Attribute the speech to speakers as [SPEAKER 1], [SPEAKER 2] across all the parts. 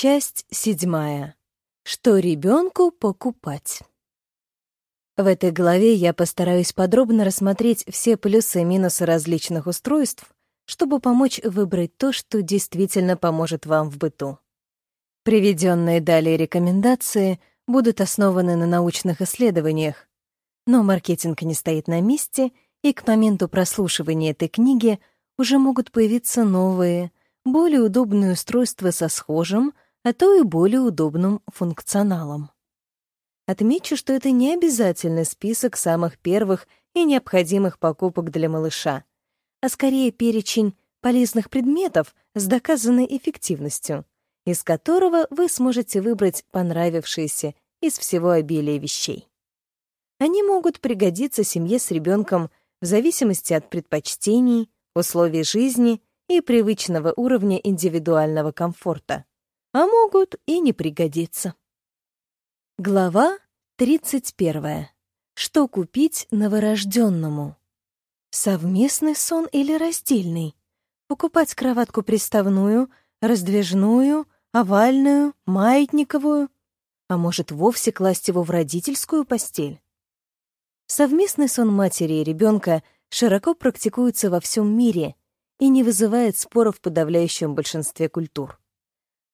[SPEAKER 1] Часть седьмая. Что ребенку покупать? В этой главе я постараюсь подробно рассмотреть все плюсы и минусы различных устройств, чтобы помочь выбрать то, что действительно поможет вам в быту. Приведенные далее рекомендации будут основаны на научных исследованиях, но маркетинг не стоит на месте, и к моменту прослушивания этой книги уже могут появиться новые, более удобные устройства со схожим, а то и более удобным функционалом. Отмечу, что это не обязательный список самых первых и необходимых покупок для малыша, а скорее перечень полезных предметов с доказанной эффективностью, из которого вы сможете выбрать понравившиеся из всего обилия вещей. Они могут пригодиться семье с ребенком в зависимости от предпочтений, условий жизни и привычного уровня индивидуального комфорта, а могут и не пригодиться. Глава 31. Что купить новорожденному? Совместный сон или раздельный? Покупать кроватку приставную, раздвижную, овальную, маятниковую? А может, вовсе класть его в родительскую постель? Совместный сон матери и ребенка широко практикуется во всем мире и не вызывает споров в подавляющем большинстве культур.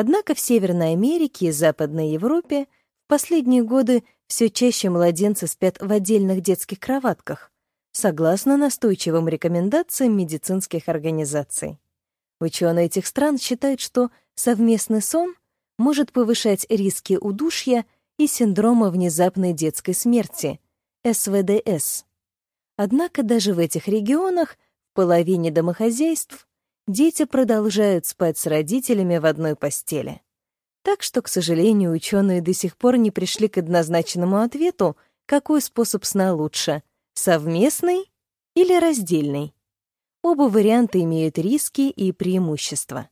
[SPEAKER 1] Однако в Северной Америке и Западной Европе в последние годы все чаще младенцы спят в отдельных детских кроватках, согласно настойчивым рекомендациям медицинских организаций. Ученые этих стран считают, что совместный сон может повышать риски удушья и синдрома внезапной детской смерти, СВДС. Однако даже в этих регионах половине домохозяйств дети продолжают спать с родителями в одной постели. Так что, к сожалению, ученые до сих пор не пришли к однозначному ответу, какой способ сна лучше — совместный или раздельный. Оба варианта имеют риски и преимущества.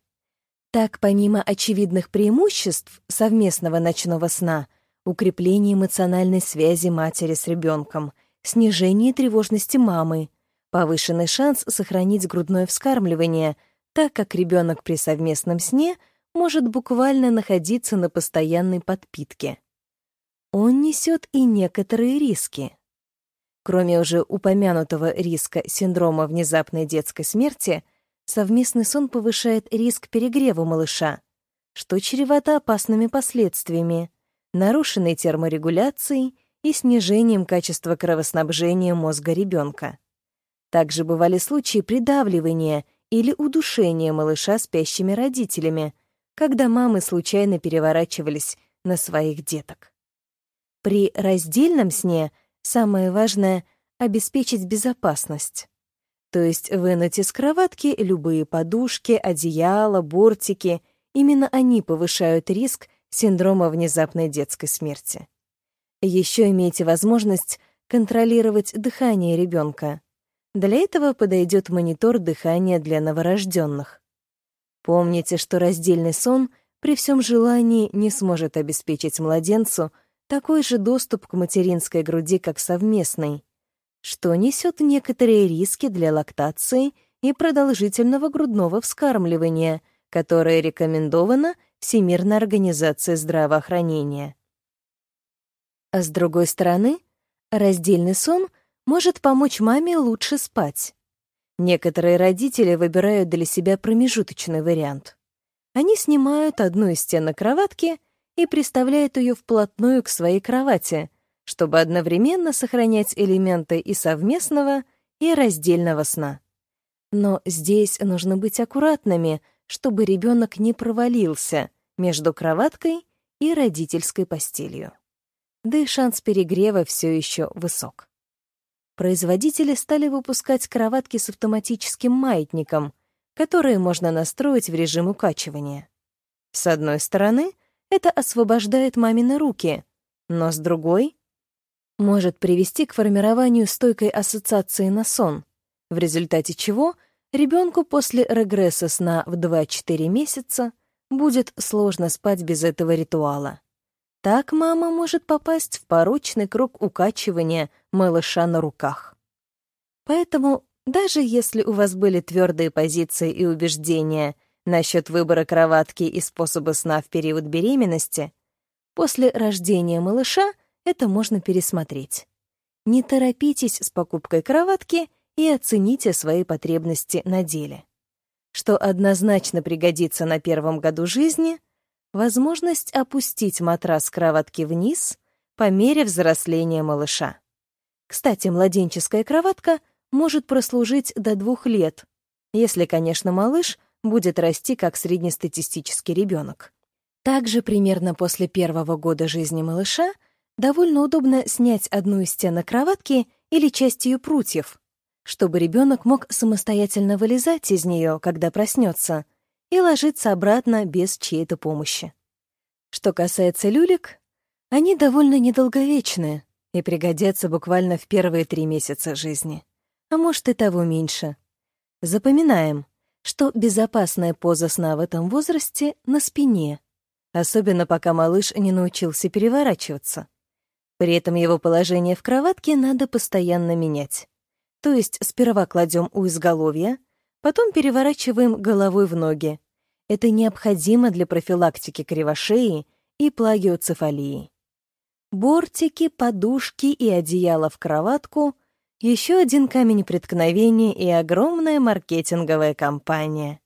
[SPEAKER 1] Так, помимо очевидных преимуществ совместного ночного сна, укрепление эмоциональной связи матери с ребенком, снижение тревожности мамы, повышенный шанс сохранить грудное вскармливание, так как ребенок при совместном сне может буквально находиться на постоянной подпитке. Он несет и некоторые риски. Кроме уже упомянутого риска синдрома внезапной детской смерти, совместный сон повышает риск перегрева малыша, что чревато опасными последствиями, нарушенной терморегуляцией и снижением качества кровоснабжения мозга ребенка. Также бывали случаи придавливания или удушения малыша спящими родителями, когда мамы случайно переворачивались на своих деток. При раздельном сне самое важное — обеспечить безопасность. То есть вынуть из кроватки любые подушки, одеяла, бортики. Именно они повышают риск синдрома внезапной детской смерти. Еще имейте возможность контролировать дыхание ребенка. Для этого подойдет монитор дыхания для новорожденных. Помните, что раздельный сон при всем желании не сможет обеспечить младенцу такой же доступ к материнской груди, как совместный, что несет некоторые риски для лактации и продолжительного грудного вскармливания, которое рекомендовано Всемирной организацией здравоохранения. А с другой стороны, раздельный сон — может помочь маме лучше спать. Некоторые родители выбирают для себя промежуточный вариант. Они снимают одну из стенок кроватки и приставляют ее вплотную к своей кровати, чтобы одновременно сохранять элементы и совместного, и раздельного сна. Но здесь нужно быть аккуратными, чтобы ребенок не провалился между кроваткой и родительской постелью. Да и шанс перегрева все еще высок производители стали выпускать кроватки с автоматическим маятником, которые можно настроить в режим укачивания. С одной стороны, это освобождает мамины руки, но с другой — может привести к формированию стойкой ассоциации на сон, в результате чего ребенку после регресса сна в 2-4 месяца будет сложно спать без этого ритуала. Так мама может попасть в порочный круг укачивания малыша на руках. Поэтому, даже если у вас были твердые позиции и убеждения Насчет выбора кроватки и способа сна в период беременности, после рождения малыша это можно пересмотреть. Не торопитесь с покупкой кроватки и оцените свои потребности на деле. Что однозначно пригодится на первом году жизни — возможность опустить матрас кроватки вниз по мере взросления малыша. Кстати, младенческая кроватка может прослужить до двух лет, если, конечно, малыш будет расти как среднестатистический ребенок. Также примерно после первого года жизни малыша довольно удобно снять одну из стенок кроватки или часть ее прутьев, чтобы ребенок мог самостоятельно вылезать из нее, когда проснется, и ложиться обратно без чьей-то помощи. Что касается люлек, они довольно недолговечные и пригодятся буквально в первые три месяца жизни, а может и того меньше. Запоминаем, что безопасная поза сна в этом возрасте на спине, особенно пока малыш не научился переворачиваться. При этом его положение в кроватке надо постоянно менять. То есть сперва кладем у изголовья, потом переворачиваем головой в ноги. Это необходимо для профилактики кривошеи и плагиоцефалии. Бортики, подушки и одеяло в кроватку — еще один камень преткновения и огромная маркетинговая кампания.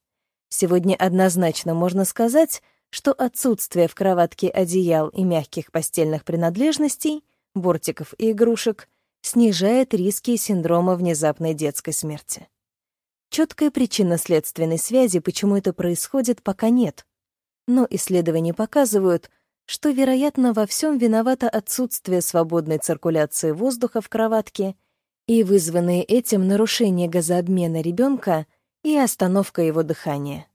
[SPEAKER 1] Сегодня однозначно можно сказать, что отсутствие в кроватке одеял и мягких постельных принадлежностей, бортиков и игрушек снижает риски синдрома внезапной детской смерти. Четкой причинно-следственной связи, почему это происходит, пока нет. Но исследования показывают, что, вероятно, во всем виновато отсутствие свободной циркуляции воздуха в кроватке — и вызванные этим нарушение газообмена ребенка и остановка его дыхания.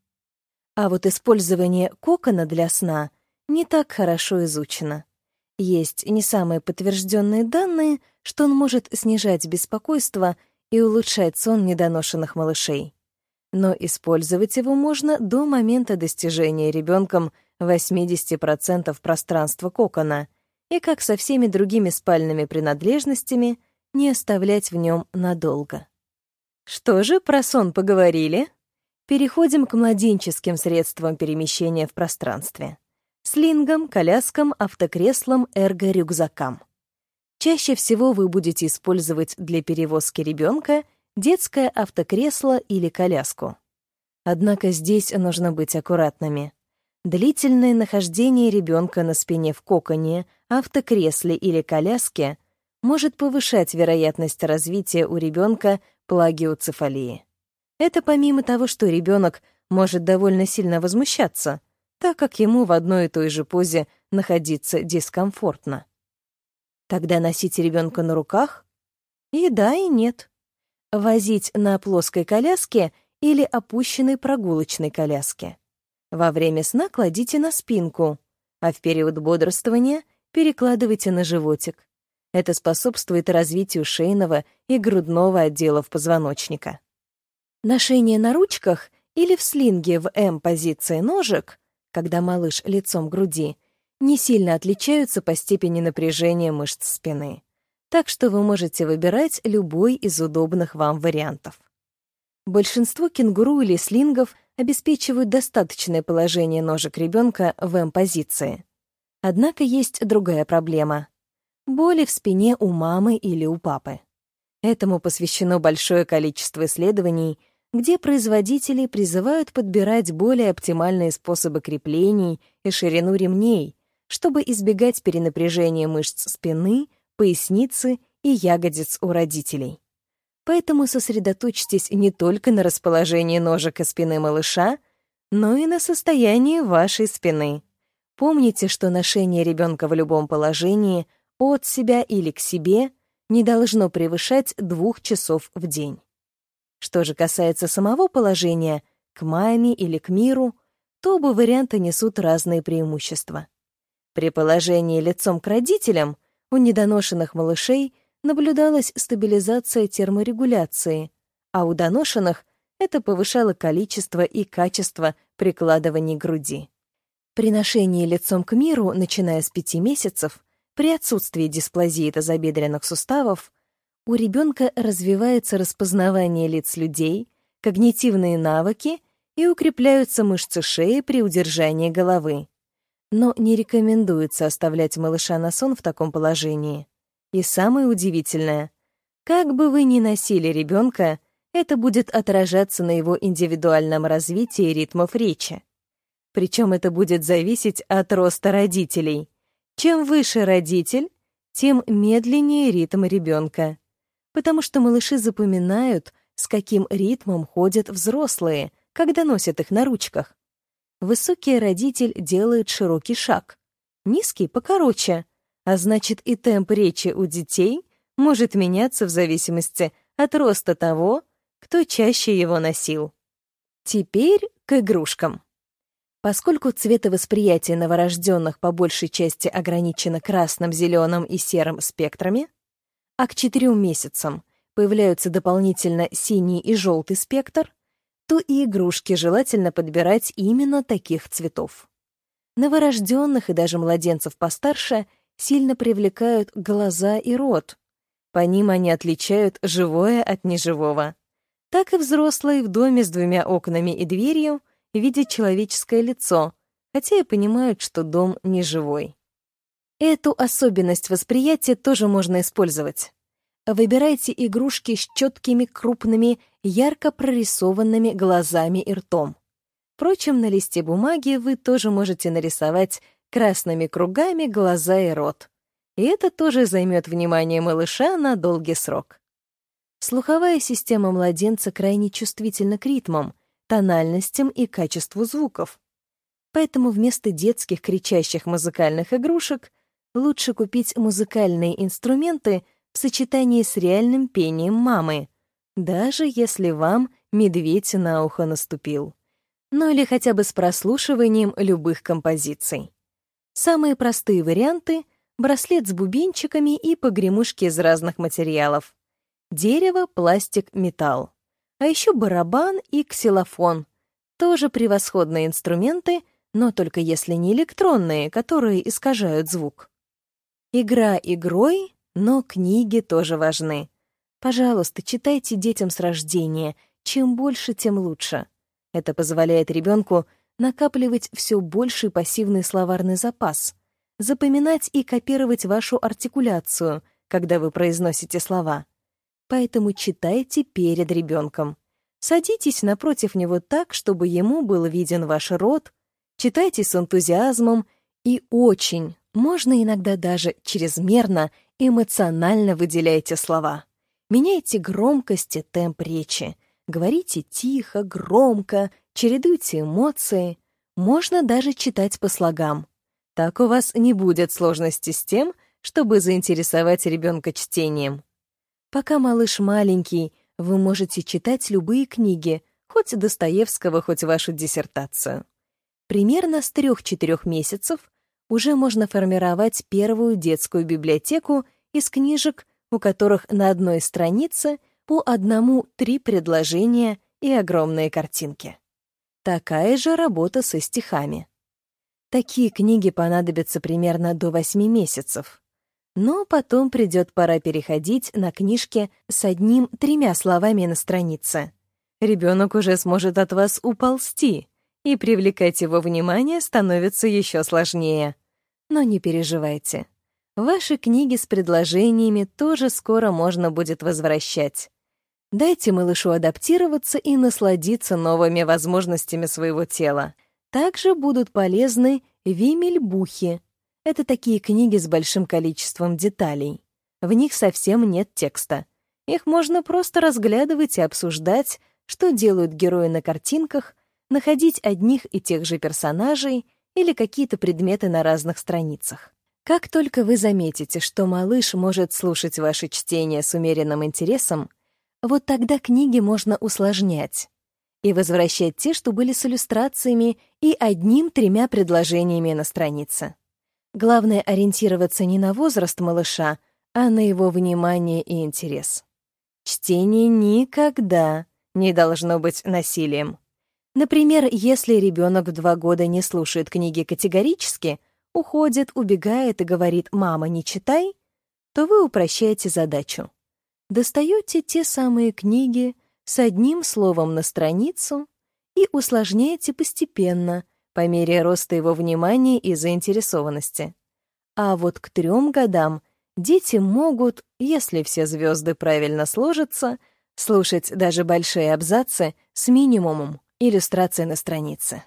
[SPEAKER 1] А вот использование кокона для сна не так хорошо изучено. Есть не самые подтвержденные данные, что он может снижать беспокойство и улучшать сон недоношенных малышей. Но использовать его можно до момента достижения ребенком 80% пространства кокона, и как со всеми другими спальными принадлежностями, не оставлять в нем надолго. Что же, про сон поговорили? Переходим к младенческим средствам перемещения в пространстве. Слингам, коляскам, автокреслам, эрго-рюкзакам. Чаще всего вы будете использовать для перевозки ребенка детское автокресло или коляску. Однако здесь нужно быть аккуратными. Длительное нахождение ребенка на спине в коконе, автокресле или коляске может повышать вероятность развития у ребенка плагиоцефалии. Это помимо того, что ребенок может довольно сильно возмущаться, так как ему в одной и той же позе находиться дискомфортно. Тогда носить ребенка на руках? И да, и нет. Возить на плоской коляске или опущенной прогулочной коляске. Во время сна кладите на спинку, а в период бодрствования перекладывайте на животик. Это способствует развитию шейного и грудного отделов позвоночника. Ношение на ручках или в слинге в М-позиции ножек, когда малыш лицом к груди, не сильно отличаются по степени напряжения мышц спины. Так что вы можете выбирать любой из удобных вам вариантов. Большинство кенгуру или слингов обеспечивают достаточное положение ножек ребенка в М-позиции. Однако есть другая проблема боли в спине у мамы или у папы. Этому посвящено большое количество исследований, где производители призывают подбирать более оптимальные способы креплений и ширину ремней, чтобы избегать перенапряжения мышц спины, поясницы и ягодиц у родителей. Поэтому сосредоточьтесь не только на расположении ножек и спины малыша, но и на состоянии вашей спины. Помните, что ношение ребенка в любом положении от себя или к себе не должно превышать двух часов в день. Что же касается самого положения, к маме или к миру, то оба варианта несут разные преимущества. При положении лицом к родителям у недоношенных малышей наблюдалась стабилизация терморегуляции, а у доношенных это повышало количество и качество прикладываний груди. При ношении лицом к миру, начиная с пяти месяцев, при отсутствии дисплазии тазобедренных суставов у ребенка развивается распознавание лиц людей, когнитивные навыки и укрепляются мышцы шеи при удержании головы. Но не рекомендуется оставлять малыша на сон в таком положении. И самое удивительное, как бы вы ни носили ребенка, это будет отражаться на его индивидуальном развитии ритмов речи. Причем это будет зависеть от роста родителей. Чем выше родитель, тем медленнее ритм ребенка. Потому что малыши запоминают, с каким ритмом ходят взрослые, когда носят их на ручках. Высокий родитель делает широкий шаг, низкий — покороче, а значит и темп речи у детей может меняться в зависимости от роста того, кто чаще его носил. Теперь к игрушкам. Поскольку цветовосприятие новорожденных по большей части ограничено красным, зеленым и серым спектрами, а к четырем месяцам появляются дополнительно синий и желтый спектр, то и игрушки желательно подбирать именно таких цветов. Новорожденных и даже младенцев постарше сильно привлекают глаза и рот. По ним они отличают живое от неживого. Так и взрослые в доме с двумя окнами и дверью — видят человеческое лицо, хотя и понимают, что дом не живой. Эту особенность восприятия тоже можно использовать. Выбирайте игрушки с четкими, крупными, ярко прорисованными глазами и ртом. Впрочем, на листе бумаги вы тоже можете нарисовать красными кругами глаза и рот. И это тоже займет внимание малыша на долгий срок. Слуховая система младенца крайне чувствительна к ритмам — тональностям и качеству звуков. Поэтому вместо детских кричащих музыкальных игрушек лучше купить музыкальные инструменты в сочетании с реальным пением мамы, даже если вам медведь на ухо наступил. Ну или хотя бы с прослушиванием любых композиций. Самые простые варианты — браслет с бубенчиками и погремушки из разных материалов. Дерево, пластик, металл. А еще барабан и ксилофон. Тоже превосходные инструменты, но только если не электронные, которые искажают звук. Игра игрой, но книги тоже важны. Пожалуйста, читайте детям с рождения. Чем больше, тем лучше. Это позволяет ребенку накапливать все больший пассивный словарный запас, запоминать и копировать вашу артикуляцию, когда вы произносите слова поэтому читайте перед ребенком. Садитесь напротив него так, чтобы ему был виден ваш рот, читайте с энтузиазмом и очень, можно иногда даже чрезмерно, эмоционально выделяйте слова. Меняйте громкость и темп речи. Говорите тихо, громко, чередуйте эмоции. Можно даже читать по слогам. Так у вас не будет сложности с тем, чтобы заинтересовать ребенка чтением. Пока малыш маленький, вы можете читать любые книги, хоть Достоевского, хоть вашу диссертацию. Примерно с 3-4 месяцев уже можно формировать первую детскую библиотеку из книжек, у которых на одной странице по одному-три предложения и огромные картинки. Такая же работа со стихами. Такие книги понадобятся примерно до 8 месяцев. Но потом придет пора переходить на книжки с одним-тремя словами на странице. Ребенок уже сможет от вас уползти, и привлекать его внимание становится еще сложнее. Но не переживайте. Ваши книги с предложениями тоже скоро можно будет возвращать. Дайте малышу адаптироваться и насладиться новыми возможностями своего тела. Также будут полезны вимельбухи, это такие книги с большим количеством деталей. В них совсем нет текста. Их можно просто разглядывать и обсуждать, что делают герои на картинках, находить одних и тех же персонажей или какие-то предметы на разных страницах. Как только вы заметите, что малыш может слушать ваше чтение с умеренным интересом, вот тогда книги можно усложнять и возвращать те, что были с иллюстрациями и одним-тремя предложениями на странице. Главное ориентироваться не на возраст малыша, а на его внимание и интерес. Чтение никогда не должно быть насилием. Например, если ребенок в два года не слушает книги категорически, уходит, убегает и говорит «мама, не читай», то вы упрощаете задачу. Достаете те самые книги с одним словом на страницу и усложняете постепенно, по мере роста его внимания и заинтересованности. А вот к трем годам дети могут, если все звезды правильно сложатся, слушать даже большие абзацы с минимумом иллюстрации на странице.